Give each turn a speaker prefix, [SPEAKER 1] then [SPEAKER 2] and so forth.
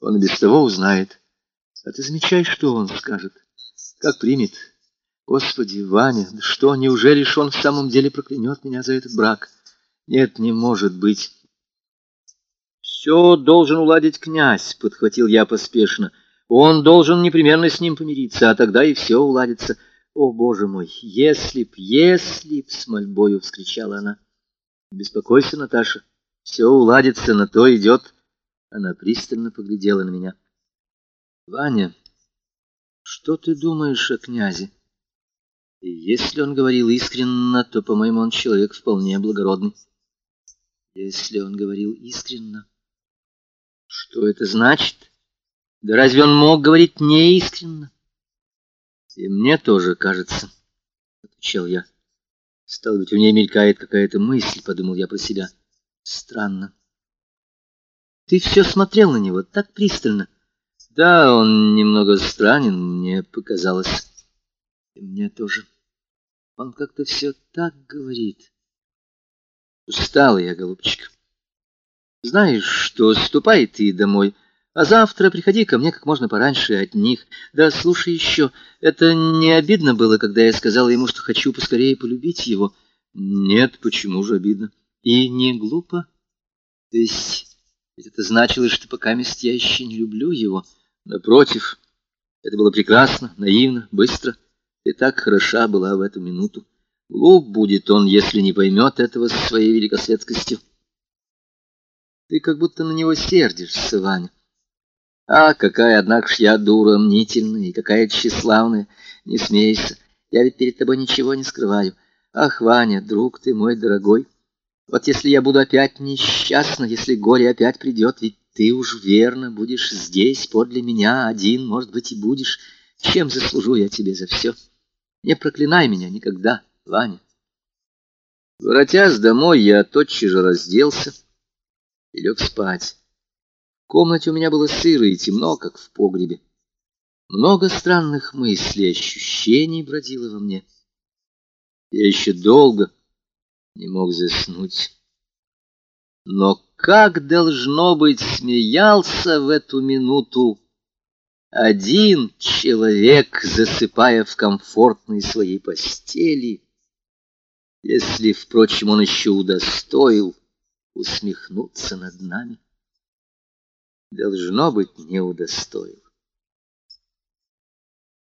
[SPEAKER 1] Он и без того узнает. А ты замечай, что он скажет, как примет. Господи, Ваня, да что, неужели ж он в самом деле проклянет меня за этот брак? Нет, не может быть. Все должен уладить князь, подхватил я поспешно. Он должен непременно с ним помириться, а тогда и все уладится. О, Боже мой, если б, если б, с мольбою вскричала она. Беспокойся, Наташа, все уладится, на то идет. Она пристально поглядела на меня. Ваня, что ты думаешь о князе? И если он говорил искренно, то, по-моему, он человек вполне благородный. Если он говорил искренно, что это значит? Да разве он мог говорить неискренно? И мне тоже кажется, отвечал я. Стало быть, у ней мелькает какая-то мысль, подумал я про себя. Странно. Ты все смотрел на него так пристально. Да, он немного странен, мне показалось. И мне тоже. Он как-то все так говорит. Устал я, голубчик. Знаешь что, ступай ты домой, а завтра приходи ко мне как можно пораньше от них. Да слушай еще, это не обидно было, когда я сказала ему, что хочу поскорее полюбить его? Нет, почему же обидно? И не глупо? То есть... Ведь это значило, что пока мест я еще не люблю его. Напротив, это было прекрасно, наивно, быстро. И так хороша была в эту минуту. Глуп будет он, если не поймет этого со своей великосветскостью. Ты как будто на него сердишься, Ваня. А, какая, однако ж, я дура мнительная и какая тщеславная. Не смейся, я ведь перед тобой ничего не скрываю. Ах, Ваня, друг ты мой дорогой. Вот если я буду опять несчастна, если горе опять придет, ведь ты уж верно будешь здесь, подле меня, один, может быть, и будешь. Чем заслужу я тебе за все? Не проклинай меня никогда, Ваня. Воротясь домой, я тотчас же разделся и лег спать. В комнате у меня было сыро и темно, как в погребе. Много странных мыслей, ощущений бродило во мне. Я еще долго не мог заснуть. Но как, должно быть, смеялся в эту минуту один человек, засыпая в комфортной своей постели, если, впрочем, он еще удостоил усмехнуться над нами. Должно быть, не удостоил.